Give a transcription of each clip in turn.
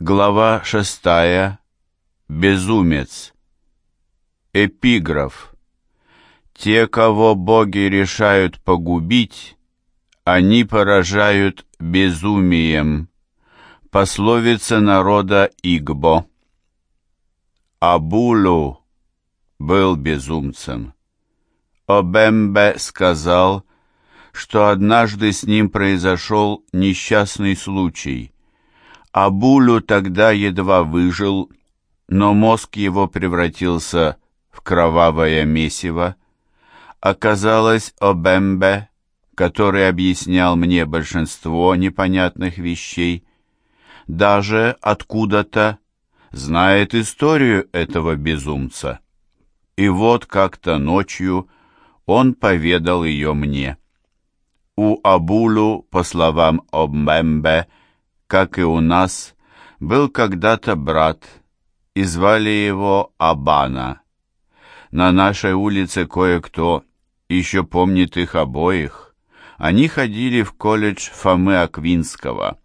Глава шестая. Безумец. Эпиграф. Те, кого боги решают погубить, они поражают безумием. Пословица народа Игбо. Абулу был безумцем. Обембе сказал, что однажды с ним произошел несчастный случай – Абулю тогда едва выжил, но мозг его превратился в кровавое месиво. Оказалось, Обембе, который объяснял мне большинство непонятных вещей, даже откуда-то знает историю этого безумца. И вот как-то ночью он поведал ее мне. У Абулу, по словам Обмембе, как и у нас, был когда-то брат, и звали его Абана. На нашей улице кое-кто еще помнит их обоих. Они ходили в колледж Фомы Аквинского,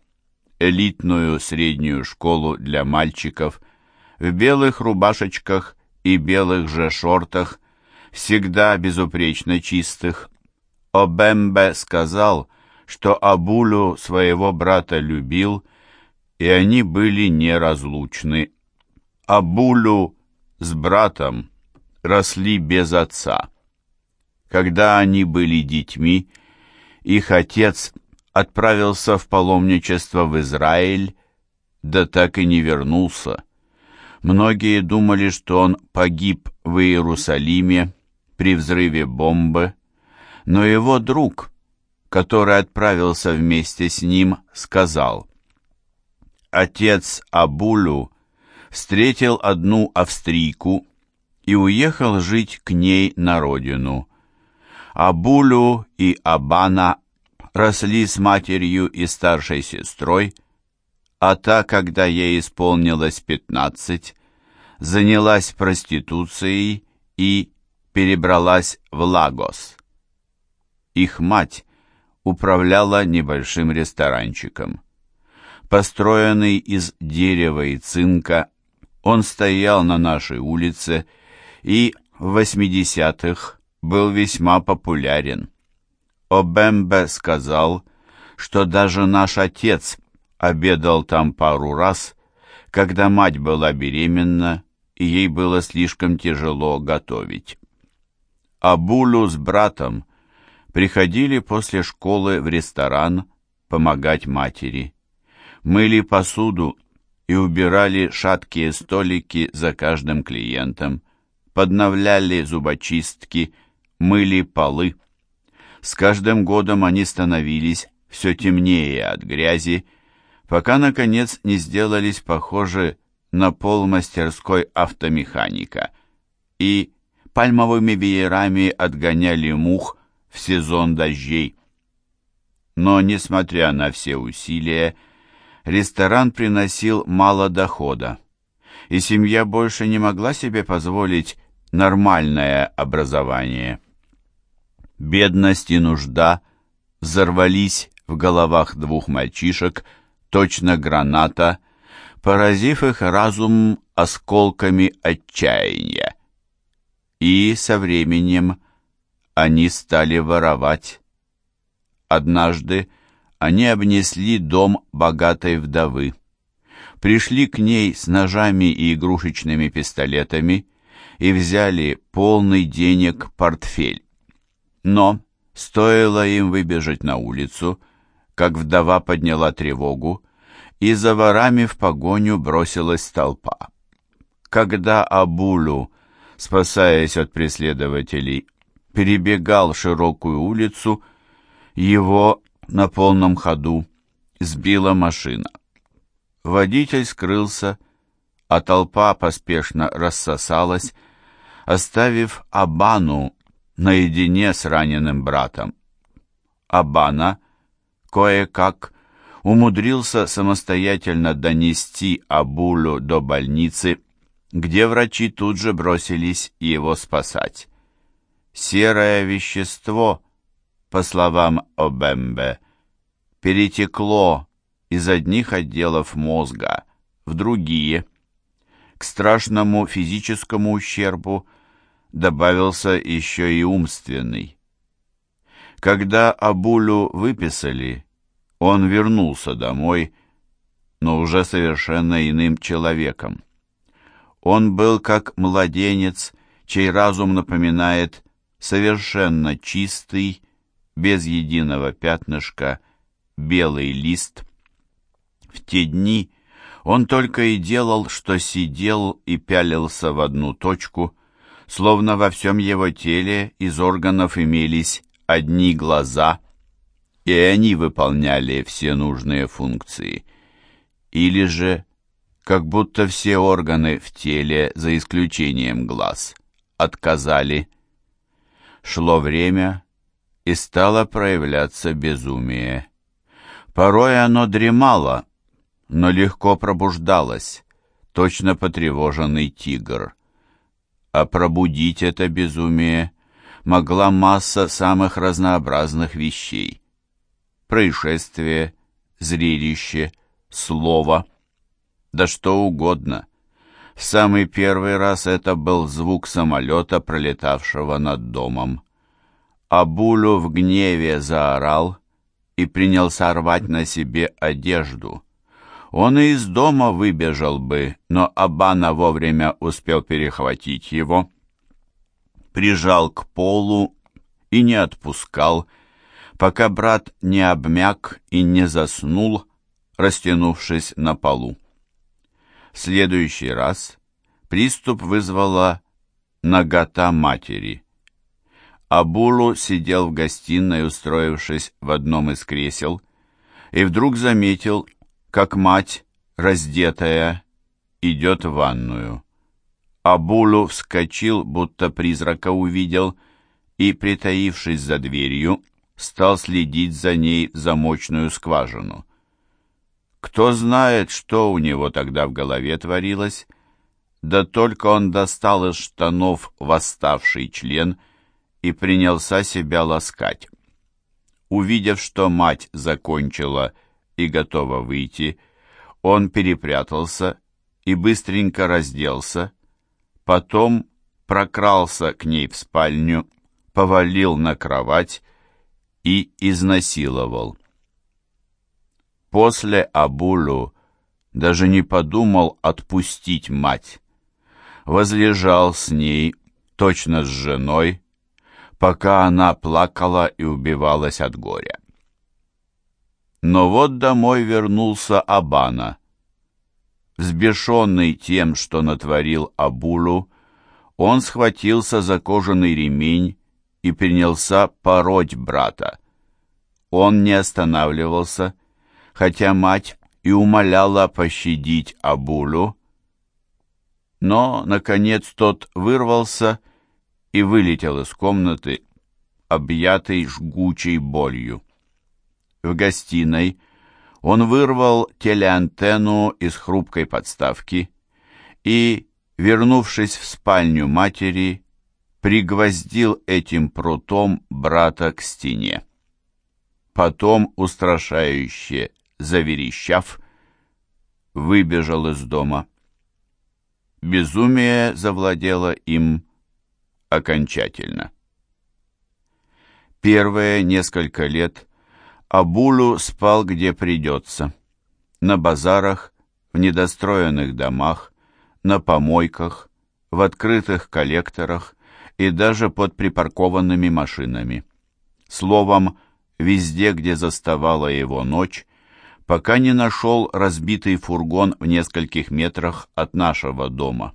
элитную среднюю школу для мальчиков, в белых рубашечках и белых же шортах, всегда безупречно чистых. Обембе сказал, что Абулю своего брата любил, и они были неразлучны. Абулю с братом росли без отца. Когда они были детьми, их отец отправился в паломничество в Израиль, да так и не вернулся. Многие думали, что он погиб в Иерусалиме при взрыве бомбы, но его друг – который отправился вместе с ним, сказал, «Отец Абулю встретил одну австрийку и уехал жить к ней на родину. Абулю и Абана росли с матерью и старшей сестрой, а та, когда ей исполнилось пятнадцать, занялась проституцией и перебралась в Лагос. Их мать управляла небольшим ресторанчиком. Построенный из дерева и цинка, он стоял на нашей улице и в 80-х был весьма популярен. Обембе сказал, что даже наш отец обедал там пару раз, когда мать была беременна, и ей было слишком тяжело готовить. Абулу с братом приходили после школы в ресторан помогать матери. Мыли посуду и убирали шаткие столики за каждым клиентом, подновляли зубочистки, мыли полы. С каждым годом они становились все темнее от грязи, пока, наконец, не сделались похожи на пол мастерской автомеханика и пальмовыми веерами отгоняли мух, в сезон дождей. Но, несмотря на все усилия, ресторан приносил мало дохода, и семья больше не могла себе позволить нормальное образование. Бедность и нужда взорвались в головах двух мальчишек, точно граната, поразив их разум осколками отчаяния. И со временем они стали воровать. Однажды они обнесли дом богатой вдовы. Пришли к ней с ножами и игрушечными пистолетами и взяли полный денег портфель. Но стоило им выбежать на улицу, как вдова подняла тревогу, и за ворами в погоню бросилась толпа. Когда Абулу, спасаясь от преследователей, перебегал широкую улицу, его на полном ходу сбила машина. Водитель скрылся, а толпа поспешно рассосалась, оставив Абану наедине с раненым братом. Абана кое-как умудрился самостоятельно донести Абулю до больницы, где врачи тут же бросились его спасать. Серое вещество, по словам Обембе, перетекло из одних отделов мозга в другие. К страшному физическому ущербу добавился еще и умственный. Когда Абулю выписали, он вернулся домой, но уже совершенно иным человеком. Он был как младенец, чей разум напоминает совершенно чистый, без единого пятнышка, белый лист. В те дни он только и делал, что сидел и пялился в одну точку, словно во всем его теле из органов имелись одни глаза, и они выполняли все нужные функции. Или же, как будто все органы в теле, за исключением глаз, отказали. Шло время, и стало проявляться безумие. Порой оно дремало, но легко пробуждалось, точно потревоженный тигр. А пробудить это безумие могла масса самых разнообразных вещей. Происшествие, зрелище, слово, да что угодно. В самый первый раз это был звук самолета, пролетавшего над домом. Абулю в гневе заорал и принялся рвать на себе одежду. Он и из дома выбежал бы, но Абана вовремя успел перехватить его прижал к полу и не отпускал, пока брат не обмяк и не заснул, растянувшись на полу. Следующий раз приступ вызвала нагота матери. Абулу сидел в гостиной, устроившись в одном из кресел, и вдруг заметил, как мать, раздетая, идет в ванную. Абулу вскочил, будто призрака увидел, и, притаившись за дверью, стал следить за ней в замочную скважину. Кто знает, что у него тогда в голове творилось, да только он достал из штанов восставший член и принялся себя ласкать. Увидев, что мать закончила и готова выйти, он перепрятался и быстренько разделся, Потом прокрался к ней в спальню, повалил на кровать и изнасиловал. После Абулу даже не подумал отпустить мать. Возлежал с ней, точно с женой, пока она плакала и убивалась от горя. Но вот домой вернулся Абана — Взбешенный тем, что натворил Абулу, он схватился за кожаный ремень и принялся пороть брата. Он не останавливался, хотя мать и умоляла пощадить Абулу, но, наконец, тот вырвался и вылетел из комнаты, объятый жгучей болью. В гостиной он вырвал телеантенну из хрупкой подставки и, вернувшись в спальню матери, пригвоздил этим прутом брата к стене. Потом, устрашающе заверещав, выбежал из дома. Безумие завладело им окончательно. Первые несколько лет Абулу спал где придется. На базарах, в недостроенных домах, на помойках, в открытых коллекторах и даже под припаркованными машинами. Словом, везде, где заставала его ночь, пока не нашел разбитый фургон в нескольких метрах от нашего дома.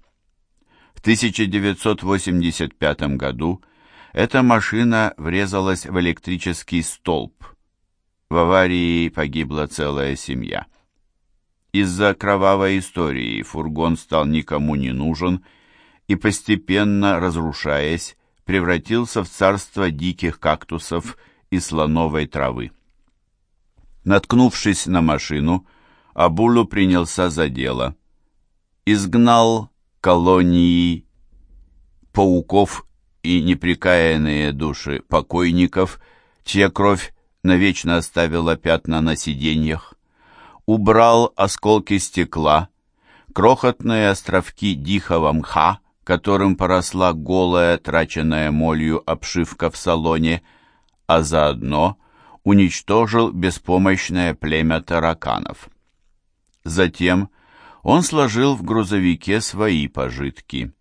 В 1985 году эта машина врезалась в электрический столб. В аварии погибла целая семья. Из-за кровавой истории фургон стал никому не нужен и, постепенно разрушаясь, превратился в царство диких кактусов и слоновой травы. Наткнувшись на машину, Абулу принялся за дело. Изгнал колонии пауков и неприкаянные души покойников, чья кровь навечно оставила пятна на сиденьях, убрал осколки стекла крохотные островки дихого мха, которым поросла голая, траченная молью обшивка в салоне, а заодно уничтожил беспомощное племя тараканов. Затем он сложил в грузовике свои пожитки.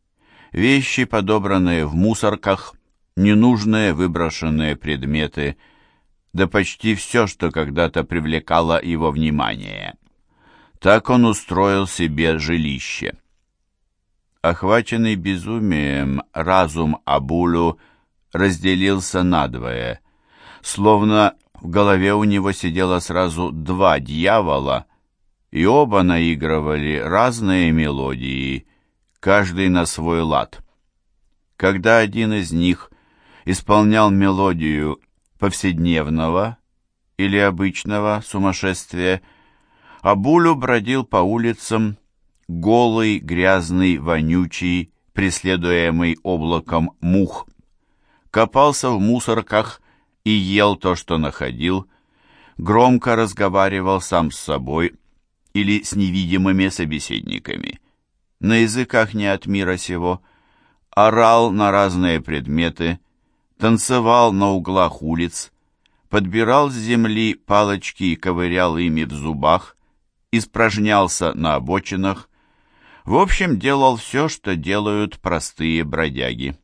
Вещи, подобранные в мусорках, ненужные выброшенные предметы, да почти все, что когда-то привлекало его внимание. Так он устроил себе жилище. Охваченный безумием, разум Абулу разделился надвое, словно в голове у него сидело сразу два дьявола, и оба наигрывали разные мелодии, каждый на свой лад. Когда один из них исполнял мелодию повседневного или обычного сумасшествия, Абулю бродил по улицам, голый, грязный, вонючий, преследуемый облаком мух. Копался в мусорках и ел то, что находил, громко разговаривал сам с собой или с невидимыми собеседниками. На языках не от мира сего, орал на разные предметы, танцевал на углах улиц, подбирал с земли палочки и ковырял ими в зубах, испражнялся на обочинах, в общем, делал все, что делают простые бродяги.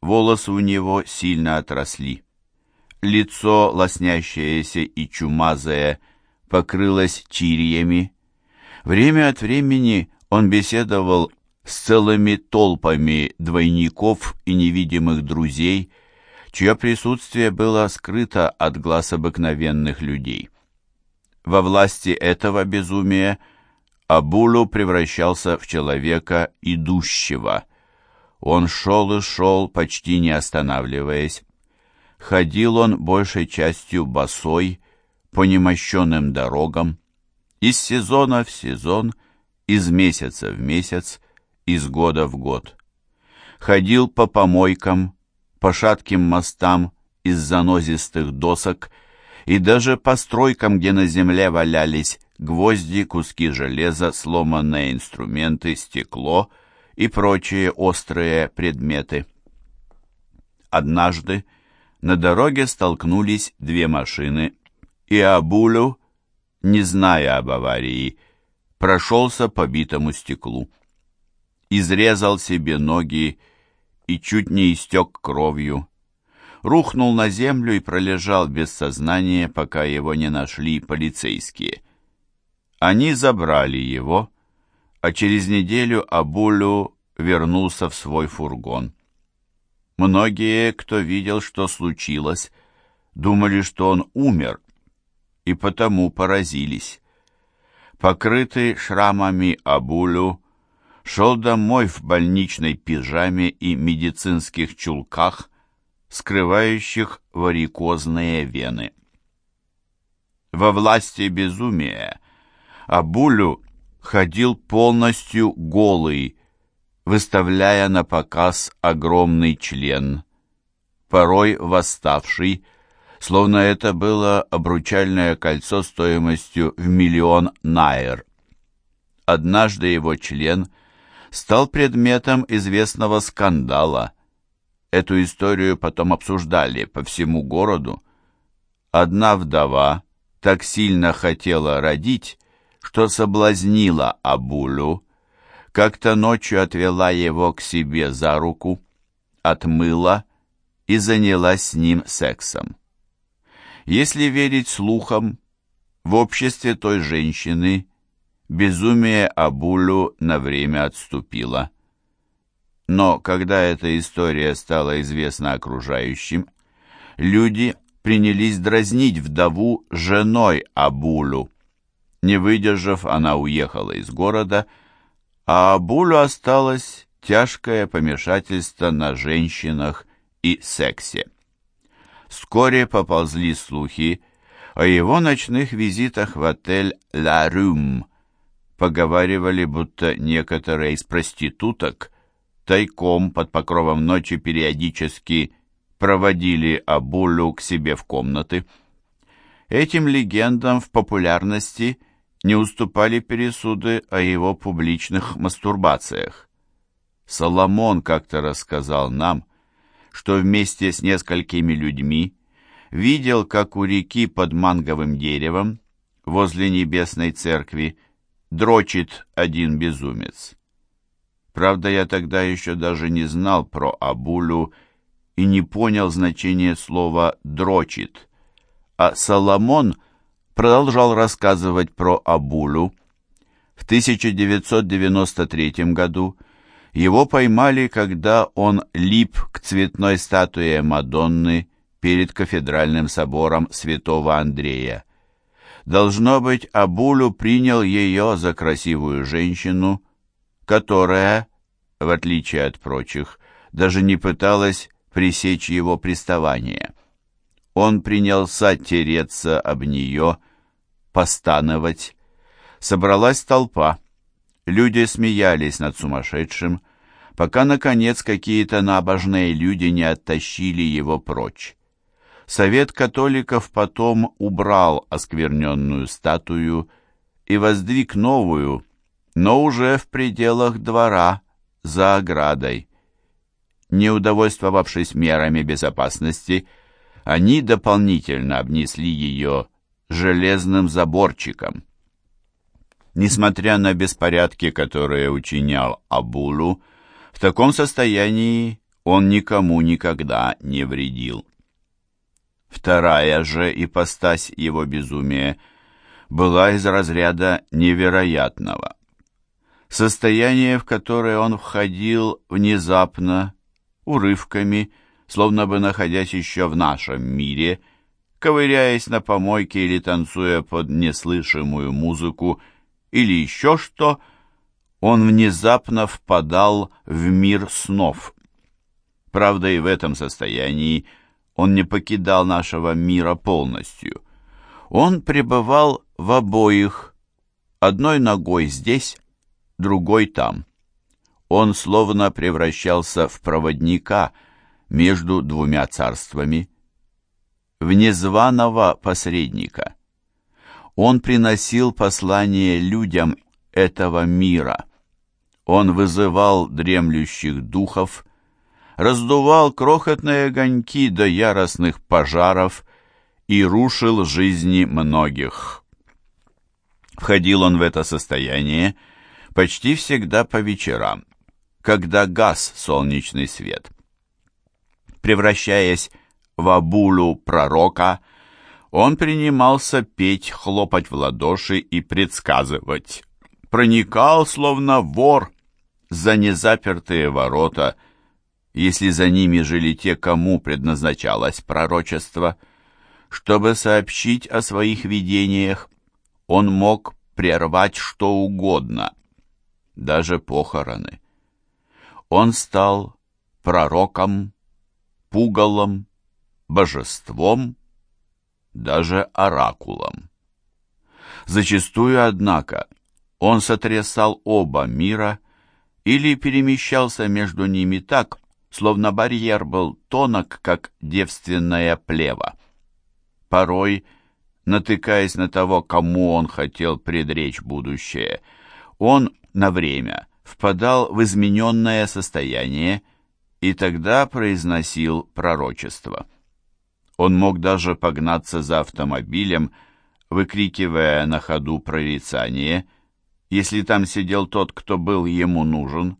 Волосы у него сильно отросли. Лицо, лоснящееся и чумазое, покрылось чирьями. Время от времени он беседовал с целыми толпами двойников и невидимых друзей, чье присутствие было скрыто от глаз обыкновенных людей. Во власти этого безумия – Абулу превращался в человека идущего. Он шел и шел, почти не останавливаясь. Ходил он большей частью босой, по немощенным дорогам, из сезона в сезон, из месяца в месяц, из года в год. Ходил по помойкам, по шатким мостам из занозистых досок и даже по стройкам, где на земле валялись гвозди, куски железа, сломанные инструменты, стекло и прочие острые предметы. Однажды на дороге столкнулись две машины, и Абулю, не зная об аварии, прошелся по битому стеклу. Изрезал себе ноги и чуть не истек кровью. Рухнул на землю и пролежал без сознания, пока его не нашли полицейские. Они забрали его, а через неделю Абулю вернулся в свой фургон. Многие, кто видел, что случилось, думали, что он умер, и потому поразились. Покрытый шрамами Абулю шел домой в больничной пижаме и медицинских чулках, скрывающих варикозные вены. Во власти безумия Абулю ходил полностью голый, выставляя на показ огромный член, порой восставший, словно это было обручальное кольцо стоимостью в миллион найр. Однажды его член стал предметом известного скандала. Эту историю потом обсуждали по всему городу. Одна вдова так сильно хотела родить, что соблазнила Абулю, как-то ночью отвела его к себе за руку, отмыла и занялась с ним сексом. Если верить слухам, в обществе той женщины безумие Абулю на время отступило. Но когда эта история стала известна окружающим, люди принялись дразнить вдову женой Абулю. Не выдержав, она уехала из города, а Абулю осталось тяжкое помешательство на женщинах и сексе. Вскоре поползли слухи о его ночных визитах в отель «Ла Рюм». Поговаривали, будто некоторые из проституток тайком под покровом ночи периодически проводили Абулю к себе в комнаты. Этим легендам в популярности – не уступали пересуды о его публичных мастурбациях. Соломон как-то рассказал нам, что вместе с несколькими людьми видел, как у реки под манговым деревом возле небесной церкви дрочит один безумец. Правда, я тогда еще даже не знал про Абулю и не понял значения слова «дрочит», а Соломон продолжал рассказывать про Абулю. В 1993 году его поймали, когда он лип к цветной статуе Мадонны перед кафедральным собором святого Андрея. Должно быть, Абулю принял ее за красивую женщину, которая, в отличие от прочих, даже не пыталась пресечь его приставание. Он принялся тереться об нее, постановать. Собралась толпа. Люди смеялись над сумасшедшим, пока, наконец, какие-то набожные люди не оттащили его прочь. Совет католиков потом убрал оскверненную статую и воздвиг новую, но уже в пределах двора, за оградой. Не удовольствовавшись мерами безопасности, они дополнительно обнесли ее железным заборчиком. Несмотря на беспорядки, которые учинял Абулу, в таком состоянии он никому никогда не вредил. Вторая же ипостась его безумия была из разряда невероятного. Состояние, в которое он входил внезапно, урывками, словно бы находясь еще в нашем мире, ковыряясь на помойке или танцуя под неслышимую музыку, или еще что, он внезапно впадал в мир снов. Правда, и в этом состоянии он не покидал нашего мира полностью. Он пребывал в обоих, одной ногой здесь, другой там. Он словно превращался в проводника между двумя царствами, в незваного посредника. Он приносил послание людям этого мира. Он вызывал дремлющих духов, раздувал крохотные огоньки до яростных пожаров и рушил жизни многих. Входил он в это состояние почти всегда по вечерам, когда гас солнечный свет. Превращаясь в абулу пророка, он принимался петь, хлопать в ладоши и предсказывать. Проникал, словно вор, за незапертые ворота – если за ними жили те, кому предназначалось пророчество. Чтобы сообщить о своих видениях, он мог прервать что угодно, даже похороны. Он стал пророком, пугалом, божеством, даже оракулом. Зачастую, однако, он сотрясал оба мира или перемещался между ними так, словно барьер был тонок, как девственная плева. Порой, натыкаясь на того, кому он хотел предречь будущее, он на время впадал в измененное состояние и тогда произносил пророчество. Он мог даже погнаться за автомобилем, выкрикивая на ходу прорицание, если там сидел тот, кто был ему нужен.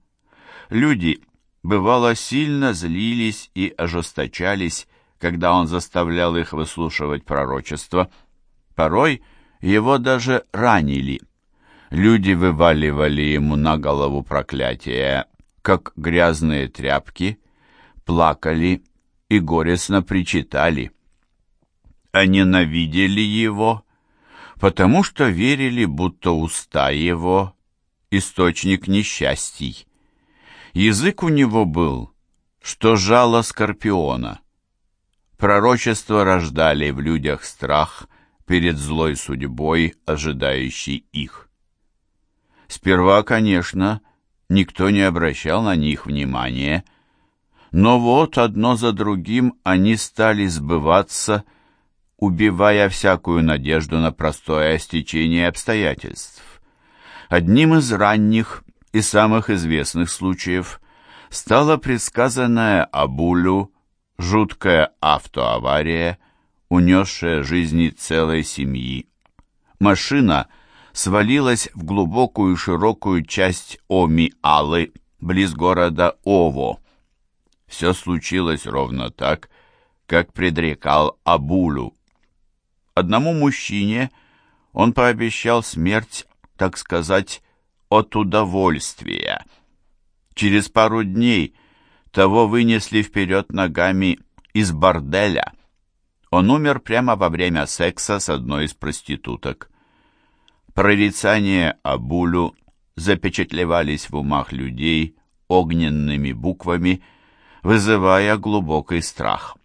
Люди бывало, сильно злились и ожесточались, когда он заставлял их выслушивать пророчество. Порой его даже ранили. Люди вываливали ему на голову проклятия, как грязные тряпки, плакали и горестно причитали. А ненавидели его, потому что верили, будто уста его — источник несчастий. Язык у него был, что жало скорпиона. Пророчества рождали в людях страх перед злой судьбой, ожидающей их. Сперва, конечно, никто не обращал на них внимания, но вот одно за другим они стали сбываться, убивая всякую надежду на простое стечение обстоятельств. Одним из ранних и самых известных случаев стала предсказанная Абулю жуткая автоавария, унесшая жизни целой семьи. Машина свалилась в глубокую широкую часть Оми-Алы, близ города Ово. Все случилось ровно так, как предрекал Абулю. Одному мужчине он пообещал смерть, так сказать, от удовольствия. Через пару дней того вынесли вперед ногами из борделя. Он умер прямо во время секса с одной из проституток. Прорицания Абулю запечатлевались в умах людей огненными буквами, вызывая глубокий страх.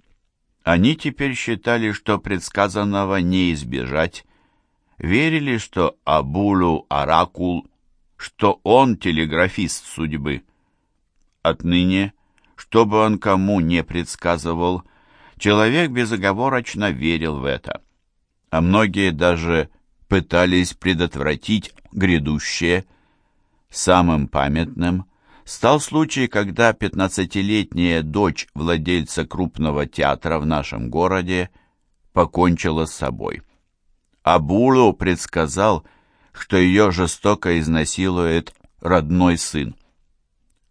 Они теперь считали, что предсказанного не избежать, верили, что Абулу Оракул, что он телеграфист судьбы. Отныне, что бы он кому не предсказывал, человек безоговорочно верил в это. А многие даже пытались предотвратить грядущее. Самым памятным стал случай, когда пятнадцатилетняя дочь владельца крупного театра в нашем городе покончила с собой. Абулу предсказал, что ее жестоко изнасилует родной сын.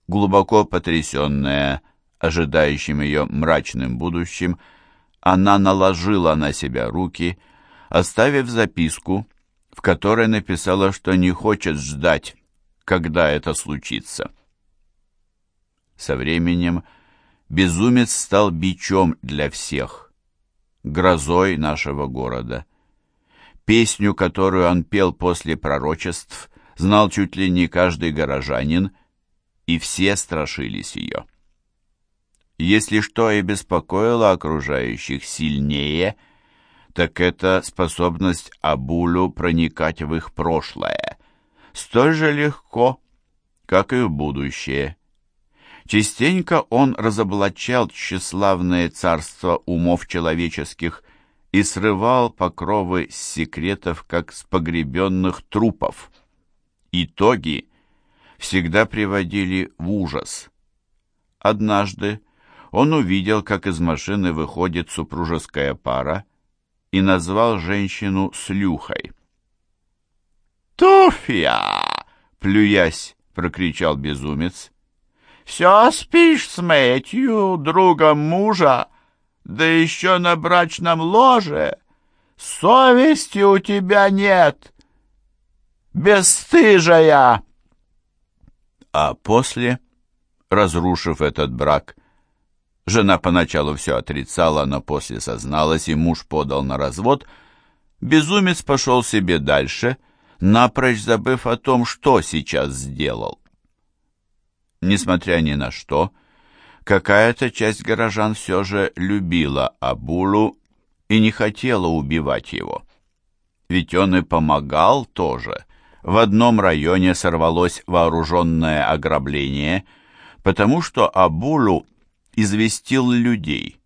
Глубоко потрясенная ожидающим ее мрачным будущим, она наложила на себя руки, оставив записку, в которой написала, что не хочет ждать, когда это случится. Со временем безумец стал бичом для всех, грозой нашего города. Песню, которую он пел после пророчеств, знал чуть ли не каждый горожанин, и все страшились ее. Если что и беспокоило окружающих сильнее, так это способность Абулю проникать в их прошлое, столь же легко, как и в будущее. Частенько он разоблачал тщеславное царство умов человеческих и срывал покровы с секретов, как с погребенных трупов. Итоги всегда приводили в ужас. Однажды он увидел, как из машины выходит супружеская пара и назвал женщину слюхой. «Туфья!» — плюясь, прокричал безумец. «Все спишь с Мэтью, другом мужа, да еще на брачном ложе. Совести у тебя нет, бесстыжая!» А после, разрушив этот брак, жена поначалу все отрицала, но после созналась, и муж подал на развод, безумец пошел себе дальше, напрочь забыв о том, что сейчас сделал. Несмотря ни на что, какая-то часть горожан все же любила Абулу и не хотела убивать его. Ведь он и помогал тоже. В одном районе сорвалось вооруженное ограбление, потому что Абулу известил людей.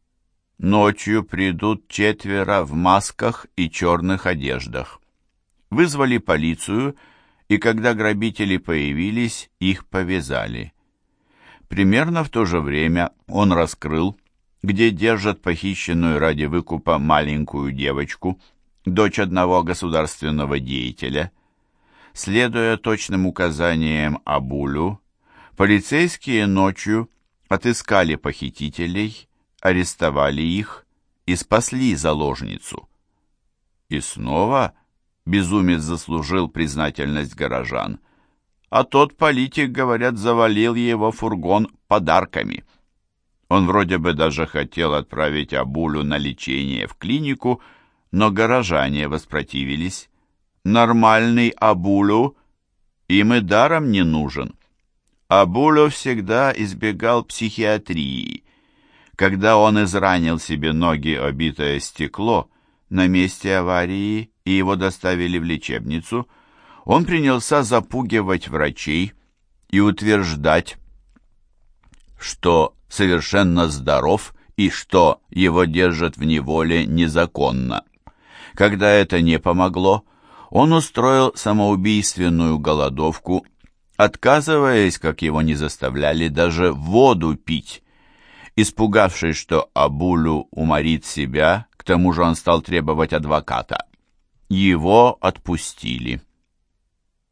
Ночью придут четверо в масках и черных одеждах. Вызвали полицию, и когда грабители появились, их повязали. Примерно в то же время он раскрыл, где держат похищенную ради выкупа маленькую девочку, дочь одного государственного деятеля. Следуя точным указаниям Абулю, полицейские ночью отыскали похитителей, арестовали их и спасли заложницу. И снова безумец заслужил признательность горожан – а тот политик, говорят, завалил его фургон подарками. Он вроде бы даже хотел отправить Абулю на лечение в клинику, но горожане воспротивились. Нормальный Абулю им и даром не нужен. Абулю всегда избегал психиатрии. Когда он изранил себе ноги обитое стекло на месте аварии и его доставили в лечебницу – он принялся запугивать врачей и утверждать, что совершенно здоров и что его держат в неволе незаконно. Когда это не помогло, он устроил самоубийственную голодовку, отказываясь, как его не заставляли, даже воду пить. Испугавшись, что Абулю уморит себя, к тому же он стал требовать адвоката. Его отпустили.